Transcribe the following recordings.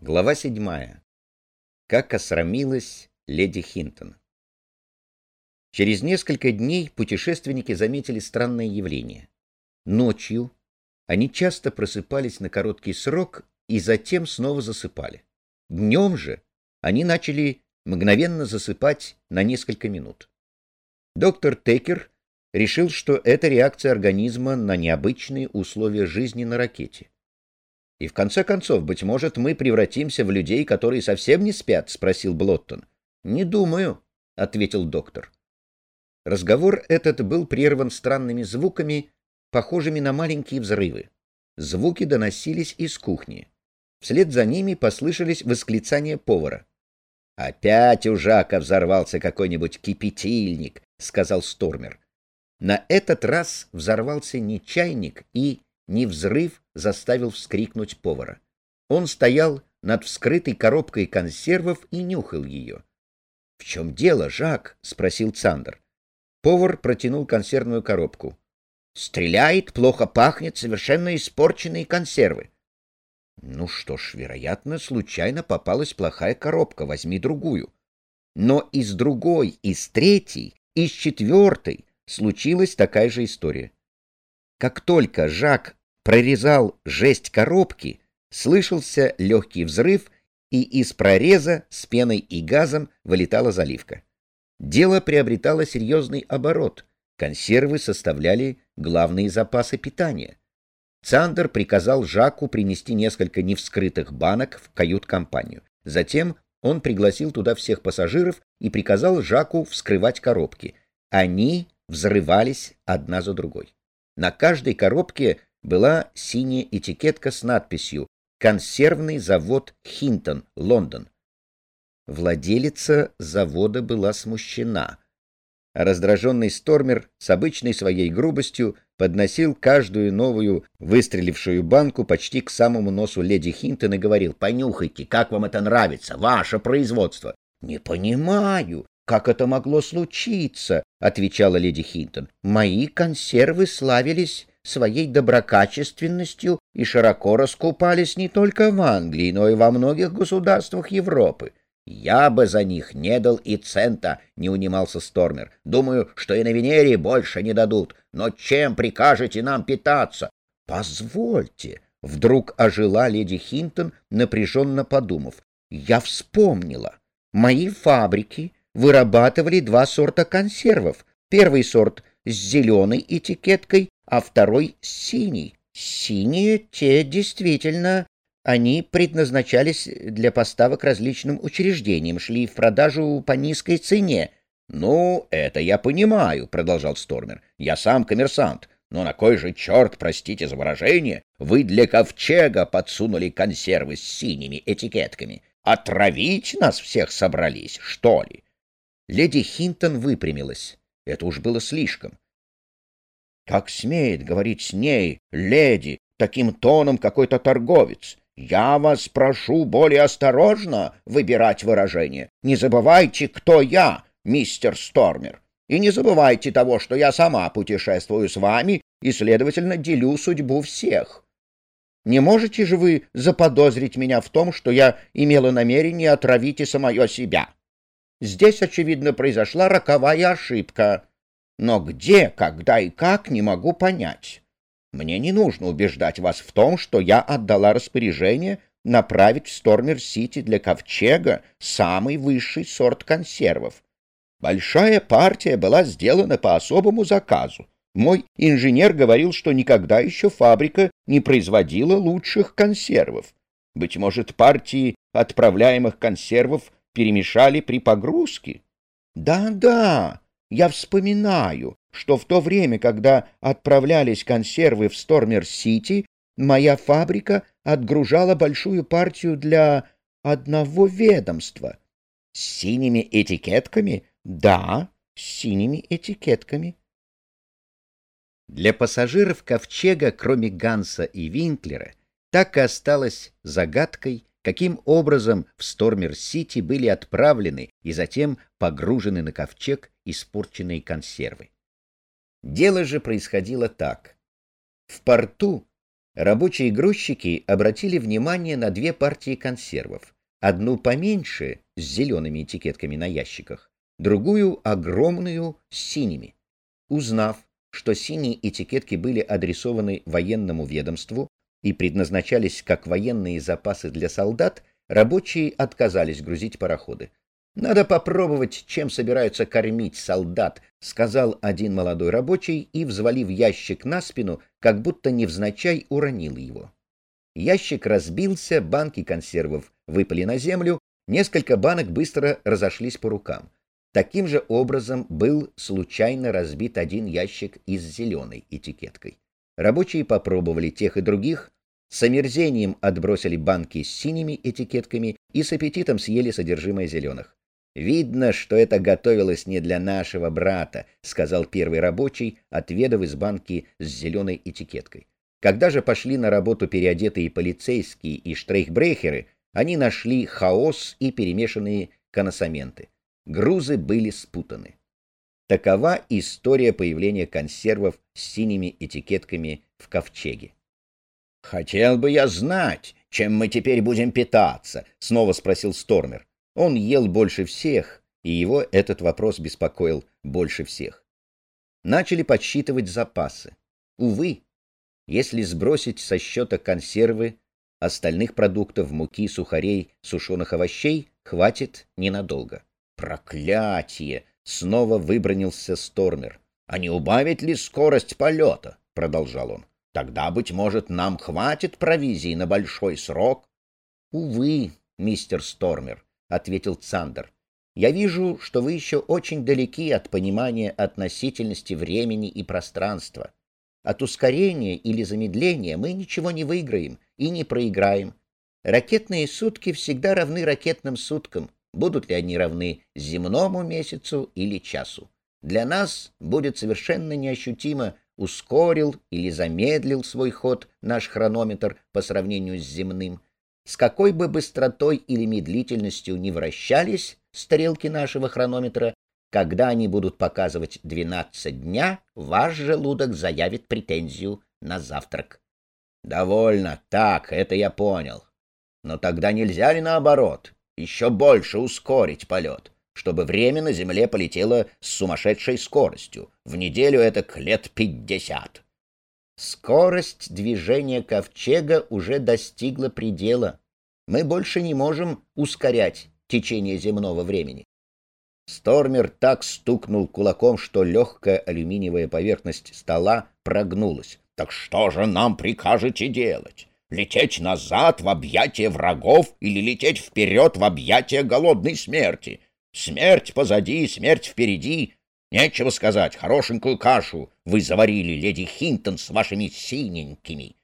Глава седьмая. Как осрамилась леди Хинтон. Через несколько дней путешественники заметили странное явление. Ночью они часто просыпались на короткий срок и затем снова засыпали. Днем же они начали мгновенно засыпать на несколько минут. Доктор Текер решил, что это реакция организма на необычные условия жизни на ракете. И в конце концов, быть может, мы превратимся в людей, которые совсем не спят, спросил Блоттон. Не думаю, ответил доктор. Разговор этот был прерван странными звуками, похожими на маленькие взрывы. Звуки доносились из кухни. Вслед за ними послышались восклицания повара. «Опять у Жака взорвался какой-нибудь кипятильник», — сказал Стормер. На этот раз взорвался не чайник и не взрыв заставил вскрикнуть повара. Он стоял над вскрытой коробкой консервов и нюхал ее. — В чем дело, Жак? — спросил Цандер. Повар протянул консервную коробку. — Стреляет, плохо пахнет, совершенно испорченные консервы. — Ну что ж, вероятно, случайно попалась плохая коробка, возьми другую. Но из другой, из третьей, из четвертой случилась такая же история. Как только Жак прорезал жесть коробки, слышался легкий взрыв, и из прореза с пеной и газом вылетала заливка. Дело приобретало серьезный оборот. Консервы составляли главные запасы питания. Цандер приказал Жаку принести несколько невскрытых банок в кают-компанию. Затем он пригласил туда всех пассажиров и приказал Жаку вскрывать коробки. Они взрывались одна за другой. На каждой коробке была синяя этикетка с надписью «Консервный завод Хинтон, Лондон». Владелица завода была смущена. Раздраженный Стормер с обычной своей грубостью подносил каждую новую выстрелившую банку почти к самому носу леди Хинтон и говорил «Понюхайте, как вам это нравится, ваше производство». «Не понимаю, как это могло случиться?» — отвечала леди Хинтон. «Мои консервы славились своей доброкачественностью и широко раскупались не только в Англии, но и во многих государствах Европы. Я бы за них не дал и цента, не унимался Стормер. Думаю, что и на Венере больше не дадут. Но чем прикажете нам питаться? Позвольте, вдруг ожила леди Хинтон, напряженно подумав. Я вспомнила. Мои фабрики вырабатывали два сорта консервов. Первый сорт с зеленой этикеткой, а второй — синий. Синие те действительно, они предназначались для поставок различным учреждениям, шли в продажу по низкой цене. — Ну, это я понимаю, — продолжал Стормер. — Я сам коммерсант. Но на кой же черт, простите за выражение, вы для ковчега подсунули консервы с синими этикетками? Отравить нас всех собрались, что ли? Леди Хинтон выпрямилась. Это уж было слишком. Как смеет говорить с ней, леди, таким тоном какой-то торговец? Я вас прошу более осторожно выбирать выражение. Не забывайте, кто я, мистер Стормер. И не забывайте того, что я сама путешествую с вами и, следовательно, делю судьбу всех. Не можете же вы заподозрить меня в том, что я имела намерение отравить и самое себя? Здесь, очевидно, произошла роковая ошибка. Но где, когда и как, не могу понять. Мне не нужно убеждать вас в том, что я отдала распоряжение направить в Стормер-Сити для ковчега самый высший сорт консервов. Большая партия была сделана по особому заказу. Мой инженер говорил, что никогда еще фабрика не производила лучших консервов. Быть может, партии отправляемых консервов перемешали при погрузке? Да-да, я вспоминаю, что в то время, когда отправлялись консервы в Стормер-Сити, моя фабрика отгружала большую партию для одного ведомства. С синими этикетками? Да, с синими этикетками. Для пассажиров ковчега, кроме Ганса и Винклера, так и осталось загадкой, каким образом в Стормер-Сити были отправлены и затем погружены на ковчег испорченные консервы. Дело же происходило так. В порту Рабочие грузчики обратили внимание на две партии консервов. Одну поменьше, с зелеными этикетками на ящиках, другую огромную, с синими. Узнав, что синие этикетки были адресованы военному ведомству и предназначались как военные запасы для солдат, рабочие отказались грузить пароходы. «Надо попробовать, чем собираются кормить солдат», — сказал один молодой рабочий и, взвалив ящик на спину, как будто невзначай уронил его. Ящик разбился, банки консервов выпали на землю, несколько банок быстро разошлись по рукам. Таким же образом был случайно разбит один ящик из зеленой этикеткой. Рабочие попробовали тех и других, с омерзением отбросили банки с синими этикетками и с аппетитом съели содержимое зеленых. «Видно, что это готовилось не для нашего брата», — сказал первый рабочий, отведав из банки с зеленой этикеткой. Когда же пошли на работу переодетые полицейские и штрейхбрехеры, они нашли хаос и перемешанные коносаменты. Грузы были спутаны. Такова история появления консервов с синими этикетками в ковчеге. «Хотел бы я знать, чем мы теперь будем питаться?» — снова спросил Стормер. Он ел больше всех, и его этот вопрос беспокоил больше всех. Начали подсчитывать запасы. Увы, если сбросить со счета консервы, остальных продуктов, муки, сухарей, сушеных овощей, хватит ненадолго. «Проклятие!» — снова выбронился Стормер. «А не убавить ли скорость полета?» — продолжал он. «Тогда, быть может, нам хватит провизии на большой срок?» «Увы, мистер Стормер, — ответил Цандер. «Я вижу, что вы еще очень далеки от понимания относительности времени и пространства. От ускорения или замедления мы ничего не выиграем и не проиграем. Ракетные сутки всегда равны ракетным суткам, будут ли они равны земному месяцу или часу. Для нас будет совершенно неощутимо, ускорил или замедлил свой ход наш хронометр по сравнению с земным — с какой бы быстротой или медлительностью ни вращались стрелки нашего хронометра, когда они будут показывать 12 дня, ваш желудок заявит претензию на завтрак. Довольно, так, это я понял. Но тогда нельзя ли наоборот, еще больше ускорить полет, чтобы время на Земле полетело с сумасшедшей скоростью, в неделю это к лет пятьдесят. Скорость движения ковчега уже достигла предела. Мы больше не можем ускорять течение земного времени. Стормер так стукнул кулаком, что легкая алюминиевая поверхность стола прогнулась. «Так что же нам прикажете делать? Лететь назад в объятия врагов или лететь вперед в объятия голодной смерти? Смерть позади, смерть впереди, Нечего сказать, хорошенькую кашу вы заварили, леди Хинтон, с вашими синенькими.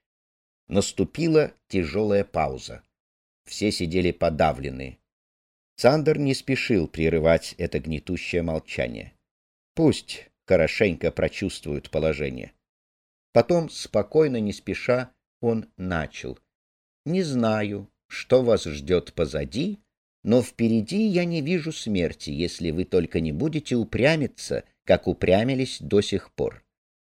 Наступила тяжелая пауза. Все сидели подавленные. Сандер не спешил прерывать это гнетущее молчание. Пусть хорошенько прочувствуют положение. Потом, спокойно, не спеша, он начал. «Не знаю, что вас ждет позади, но впереди я не вижу смерти, если вы только не будете упрямиться, как упрямились до сих пор.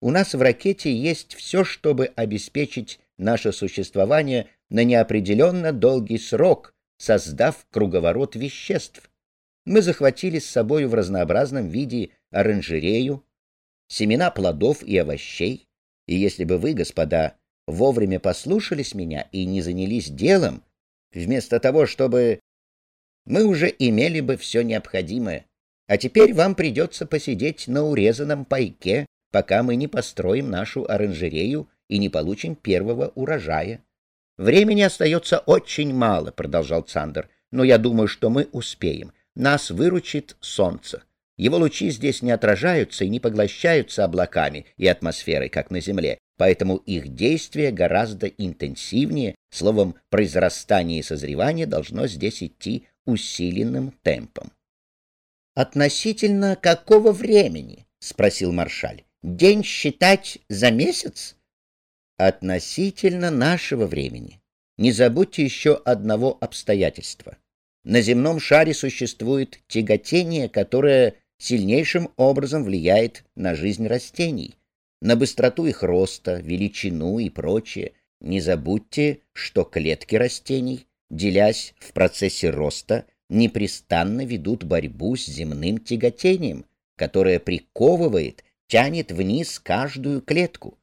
У нас в ракете есть все, чтобы обеспечить наше существование на неопределенно долгий срок, создав круговорот веществ. Мы захватили с собой в разнообразном виде оранжерею, семена плодов и овощей, и если бы вы, господа, вовремя послушались меня и не занялись делом, вместо того, чтобы мы уже имели бы все необходимое. А теперь вам придется посидеть на урезанном пайке, пока мы не построим нашу оранжерею и не получим первого урожая. Времени остается очень мало, продолжал Цандер, но я думаю, что мы успеем. Нас выручит солнце. Его лучи здесь не отражаются и не поглощаются облаками и атмосферой, как на Земле, поэтому их действие гораздо интенсивнее, словом, произрастание и созревание должно здесь идти усиленным темпом. «Относительно какого времени?» — спросил маршаль. «День считать за месяц?» «Относительно нашего времени. Не забудьте еще одного обстоятельства. На земном шаре существует тяготение, которое сильнейшим образом влияет на жизнь растений, на быстроту их роста, величину и прочее, Не забудьте, что клетки растений, делясь в процессе роста, непрестанно ведут борьбу с земным тяготением, которое приковывает, тянет вниз каждую клетку.